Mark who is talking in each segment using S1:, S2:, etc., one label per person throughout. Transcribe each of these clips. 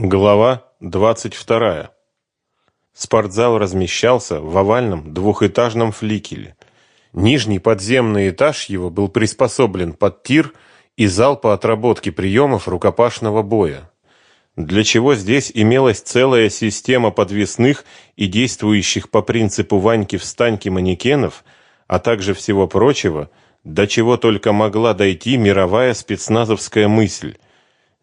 S1: Глава 22. Спортзал размещался в овальном двухэтажном фликеле. Нижний подземный этаж его был приспособлен под тир и зал по отработке приемов рукопашного боя. Для чего здесь имелась целая система подвесных и действующих по принципу Ваньки-встаньки манекенов, а также всего прочего, до чего только могла дойти мировая спецназовская мысль –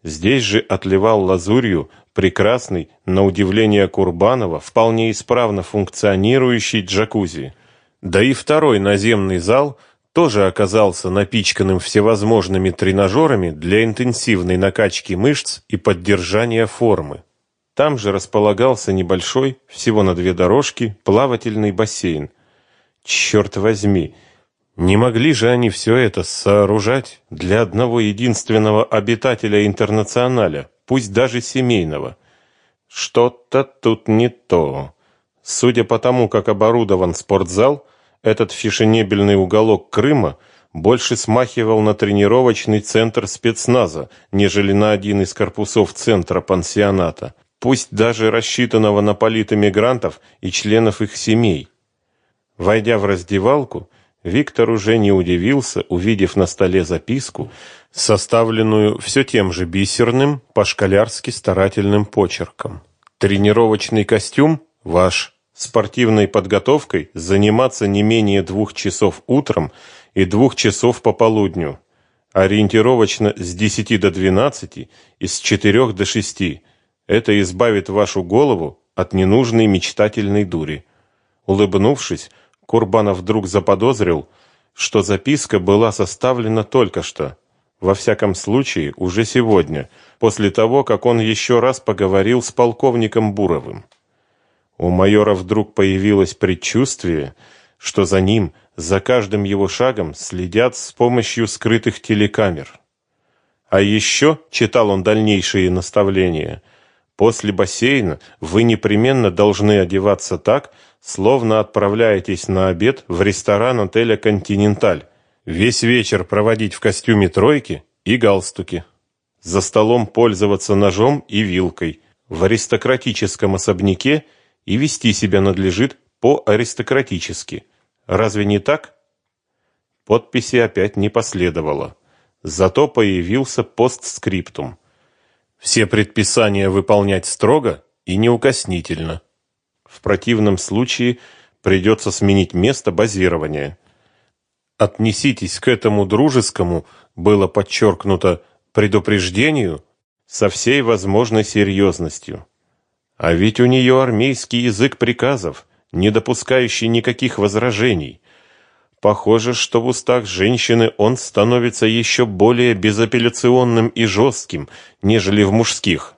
S1: Здесь же отливал лазурью прекрасный, на удивление Курбанова, вполне исправно функционирующий джакузи. Да и второй наземный зал тоже оказался напичканным всевозможными тренажерами для интенсивной накачки мышц и поддержания формы. Там же располагался небольшой, всего на две дорожки, плавательный бассейн. Черт возьми, не могли же они все это сооружать для одного единственного обитателя интернационаля, пусть даже семейного? Что-то тут не то. Судя по тому, как оборудован спортзал, этот фешенебельный уголок Крыма больше смахивал на тренировочный центр спецназа, нежели на один из корпусов центра пансионата, пусть даже рассчитанного на политэмигрантов и членов их семей. Войдя в раздевалку, Виктор уже не удивился, увидев на столе записку, составленную все тем же бисерным, по-школярски старательным почерком. Тренировочный костюм ваш. Спортивной подготовкой заниматься не менее двух часов утром и двух часов по полудню. Ориентировочно с 10 до 12 и с 4 до 6. Это избавит вашу голову от ненужной мечтательной дури. Улыбнувшись, Курбанов вдруг заподозрил, что записка была составлена только что. Во всяком случае, уже сегодня, после того, как он еще раз поговорил с полковником Буровым. У майора вдруг появилось предчувствие, что за ним, за каждым его шагом следят с помощью скрытых телекамер. А еще, читал он дальнейшие наставления, после бассейна вы непременно должны одеваться так, словно отправляетесь на обед в ресторан отеля «Континенталь». Весь вечер проводить в костюме тройки и галстуке. За столом пользоваться ножом и вилкой. В аристократическом особняке и вести себя надлежит по-аристократически. Разве не так? Подписи опять не последовало. Зато появился постскриптум. Все предписания выполнять строго и неукоснительно. В противном случае придется сменить место базирования. Отнеситесь к этому дружескому, было подчеркнуто, предупреждению со всей возможной серьезностью. А ведь у нее армейский язык приказов, не допускающий никаких возражений. Похоже, что в устах женщины он становится еще более безапелляционным и жестким, нежели в мужских.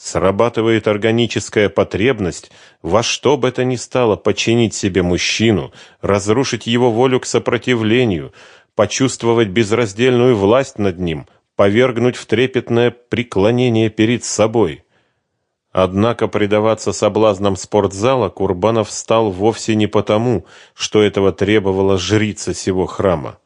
S1: Срабатывает органическая потребность во что бы то ни стало подчинить себе мужчину, разрушить его волю к сопротивлению, почувствовать безраздельную власть над ним, повергнуть в трепетное преклонение перед собой. Однако предаваться соблазнам спортзала Курбанов стал вовсе не потому, что этого требовала жрица сего храма.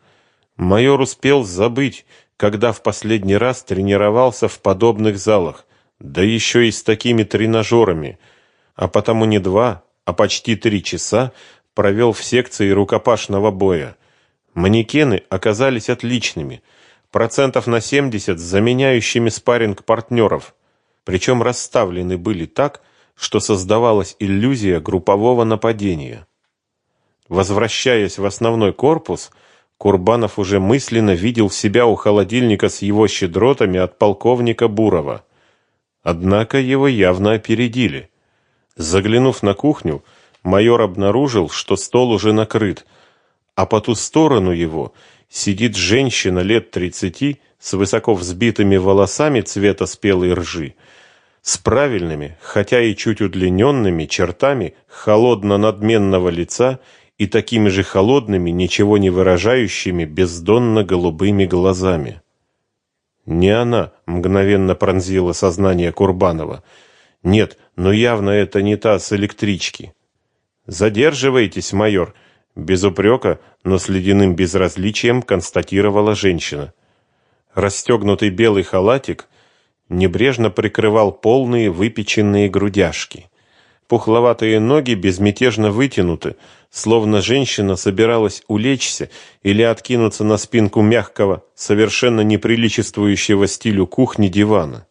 S1: Майор успел забыть, когда в последний раз тренировался в подобных залах – да еще и с такими тренажерами, а потому не два, а почти три часа провел в секции рукопашного боя. Манекены оказались отличными, процентов на 70 заменяющими спарринг партнеров, причем расставлены были так, что создавалась иллюзия группового нападения. Возвращаясь в основной корпус, Курбанов уже мысленно видел себя у холодильника с его щедротами от полковника Бурова. Однако его явно опередили. Заглянув на кухню, майор обнаружил, что стол уже накрыт, а по ту сторону его сидит женщина лет тридцати с высоко взбитыми волосами цвета спелой ржи, с правильными, хотя и чуть удлиненными чертами холодно-надменного лица и такими же холодными, ничего не выражающими бездонно-голубыми глазами. Не она мгновенно пронзила сознание Курбанова. Нет, но явно это не та с электрички. Задерживайтесь, майор, без упрека, но с ледяным безразличием констатировала женщина. Расстегнутый белый халатик небрежно прикрывал полные выпеченные грудяшки. Пухловатые ноги безмятежно вытянуты, словно женщина собиралась улечься или откинуться на спинку мягкого, совершенно неприличествующего стилю кухни дивана.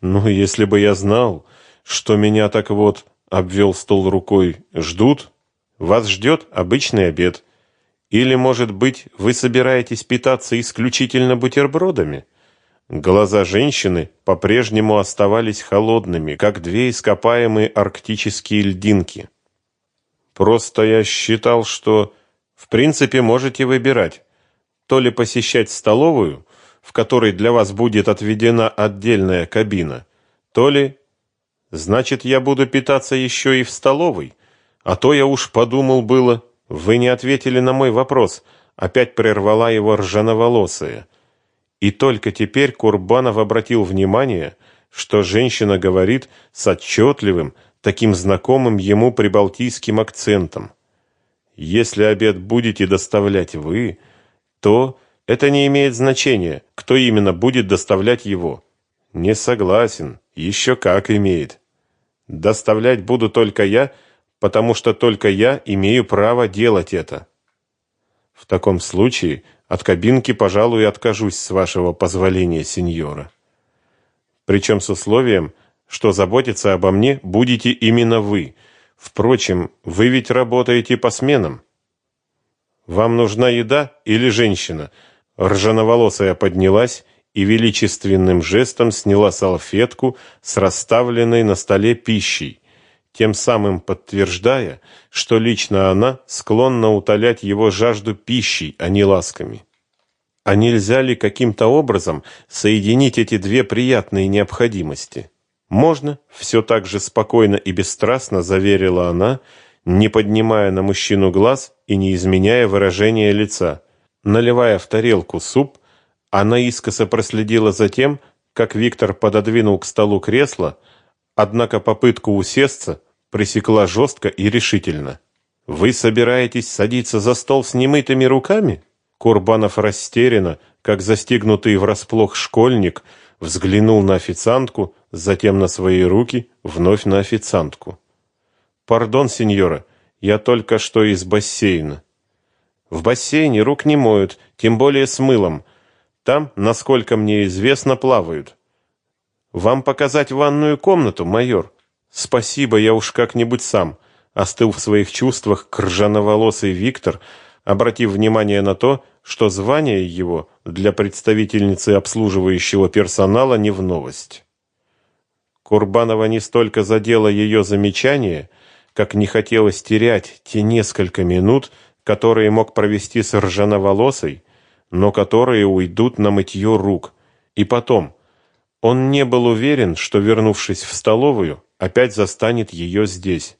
S1: Ну, если бы я знал, что меня так вот обвел стол рукой, ждут, вас ждет обычный обед. Или, может быть, вы собираетесь питаться исключительно бутербродами? Глаза женщины по-прежнему оставались холодными, как две ископаемые арктические льдинки. Просто я считал, что в принципе можете выбирать, то ли посещать столовую, в которой для вас будет отведена отдельная кабина, то ли значит, я буду питаться еще и в столовой. А то я уж подумал было, вы не ответили на мой вопрос, опять прервала его ржановолосая. И только теперь Курбанов обратил внимание, что женщина говорит с отчетливым, таким знакомым ему прибалтийским акцентом. Если обед будете доставлять вы, то это не имеет значения, кто именно будет доставлять его. Не согласен, еще как имеет. Доставлять буду только я, потому что только я имею право делать это. В таком случае от кабинки, пожалуй, откажусь с вашего позволения, сеньора. Причем с условием, что заботиться обо мне будете именно вы. Впрочем, вы ведь работаете по сменам. Вам нужна еда или женщина? Ржановолосая поднялась и величественным жестом сняла салфетку с расставленной на столе пищей тем самым подтверждая, что лично она склонна утолять его жажду пищей, а не ласками. А нельзя ли каким-то образом соединить эти две приятные необходимости? Можно, все так же спокойно и бесстрастно заверила она, не поднимая на мужчину глаз и не изменяя выражения лица. Наливая в тарелку суп, она искоса проследила за тем, как Виктор пододвинул к столу кресло, однако попытку усесться пресекла жестко и решительно. Вы собираетесь садиться за стол с немытыми руками? Курбанов растерянно, как застигнутый врасплох школьник, взглянул на официантку, затем на свои руки, вновь на официантку. Пардон, сеньора, я только что из бассейна. В бассейне рук не моют, тем более с мылом. Там, насколько мне известно, плавают. Вам показать ванную комнату, майор? Спасибо, я уж как-нибудь сам. Остыл в своих чувствах кржановолосый Виктор, обратив внимание на то, что звание его для представительницы обслуживающего персонала не в новость. Курбанова не столько задело ее замечание, как не хотелось терять те несколько минут, которые мог провести с ржановолосой, но которые уйдут на мытье рук. И потом, он не был уверен, что, вернувшись в столовую, опять застанет ее здесь.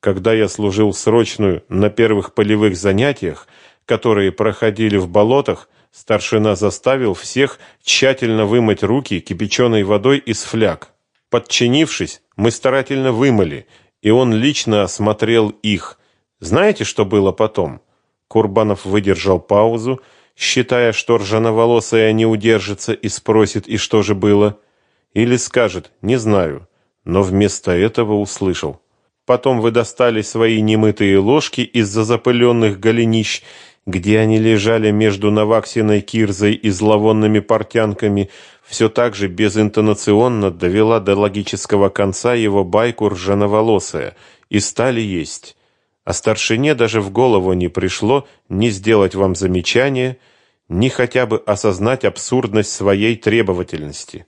S1: Когда я служил срочную на первых полевых занятиях, которые проходили в болотах, старшина заставил всех тщательно вымыть руки кипяченой водой из фляг. Подчинившись, мы старательно вымыли, и он лично осмотрел их. Знаете, что было потом? Курбанов выдержал паузу, считая, что ржановолосая не удержится и спросит, и что же было? Или скажет, не знаю но вместо этого услышал. Потом вы достали свои немытые ложки из-за запыленных голенищ, где они лежали между наваксиной кирзой и зловонными портянками, все так же безинтонационно довела до логического конца его байку ржановолосая, и стали есть. А старшине даже в голову не пришло ни сделать вам замечание, ни хотя бы осознать абсурдность своей требовательности.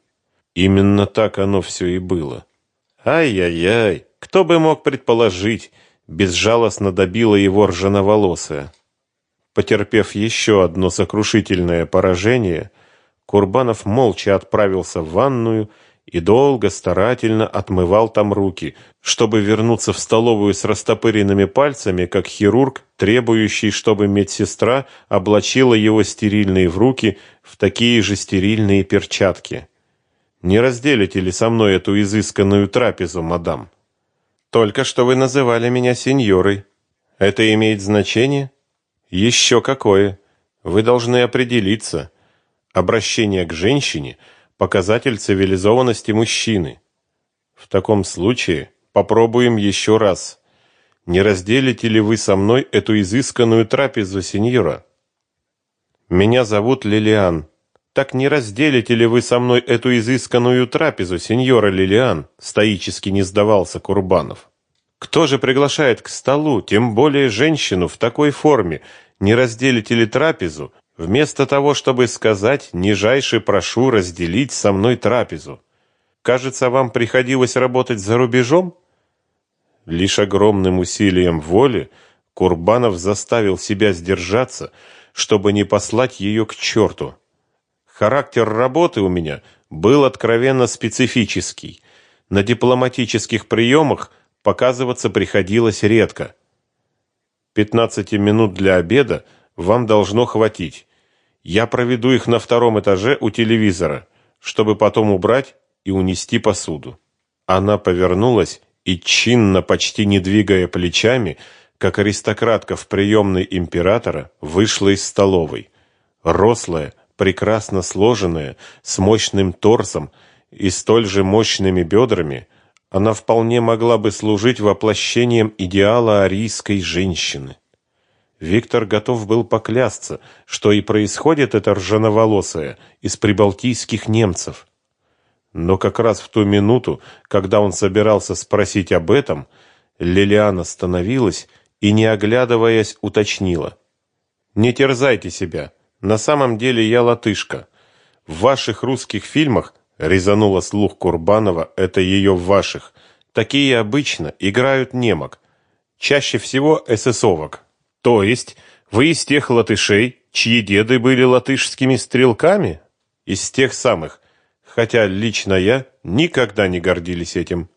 S1: Именно так оно все и было. Ай-яй-яй, кто бы мог предположить, безжалостно добила его ржановолосая. Потерпев еще одно сокрушительное поражение, Курбанов молча отправился в ванную и долго старательно отмывал там руки, чтобы вернуться в столовую с растопыренными пальцами, как хирург, требующий, чтобы медсестра облачила его стерильные в руки в такие же стерильные перчатки. Не разделите ли со мной эту изысканную трапезу, мадам? Только что вы называли меня сеньорой. Это имеет значение? Еще какое. Вы должны определиться. Обращение к женщине показатель цивилизованности мужчины. В таком случае попробуем еще раз. Не разделите ли вы со мной эту изысканную трапезу, сеньора? Меня зовут Лилиан. Так не разделите ли вы со мной эту изысканную трапезу, сеньора Лилиан? Стоически не сдавался Курбанов. Кто же приглашает к столу, тем более женщину в такой форме? Не разделите ли трапезу, вместо того, чтобы сказать «нижайше прошу разделить со мной трапезу»? Кажется, вам приходилось работать за рубежом? Лишь огромным усилием воли Курбанов заставил себя сдержаться, чтобы не послать ее к черту. Характер работы у меня был откровенно специфический. На дипломатических приемах показываться приходилось редко. 15 минут для обеда вам должно хватить. Я проведу их на втором этаже у телевизора, чтобы потом убрать и унести посуду. Она повернулась и чинно, почти не двигая плечами, как аристократка в приемной императора, вышла из столовой. Рослая, прекрасно сложенная, с мощным торсом и столь же мощными бедрами, она вполне могла бы служить воплощением идеала арийской женщины. Виктор готов был поклясться, что и происходит это ржановолосое из прибалтийских немцев. Но как раз в ту минуту, когда он собирался спросить об этом, Лилиана остановилась и, не оглядываясь, уточнила. «Не терзайте себя. На самом деле я латышка. В ваших русских фильмах, резанула слух Курбанова, это ее в ваших, такие обычно играют немок. Чаще всего эсэсовок. То есть вы из тех латышей, чьи деды были латышскими стрелками? Из тех самых, хотя лично я никогда не гордились этим.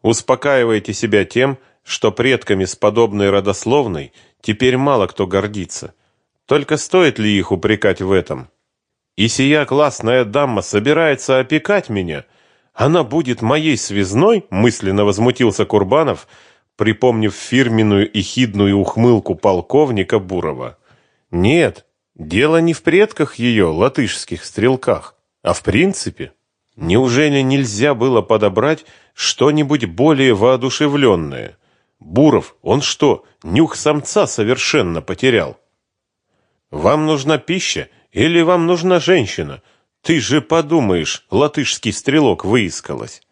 S1: Успокаивайте себя тем, что предками с подобной родословной теперь мало кто гордится. Только стоит ли их упрекать в этом? И сия классная дама собирается опекать меня. Она будет моей связной, мысленно возмутился Курбанов, припомнив фирменную и хидную ухмылку полковника Бурова. Нет, дело не в предках ее, латышских стрелках. А в принципе, неужели нельзя было подобрать что-нибудь более воодушевленное? Буров, он что, нюх самца совершенно потерял? Вам нужна пища или вам нужна женщина? Ты же подумаешь, латышский стрелок выискалась.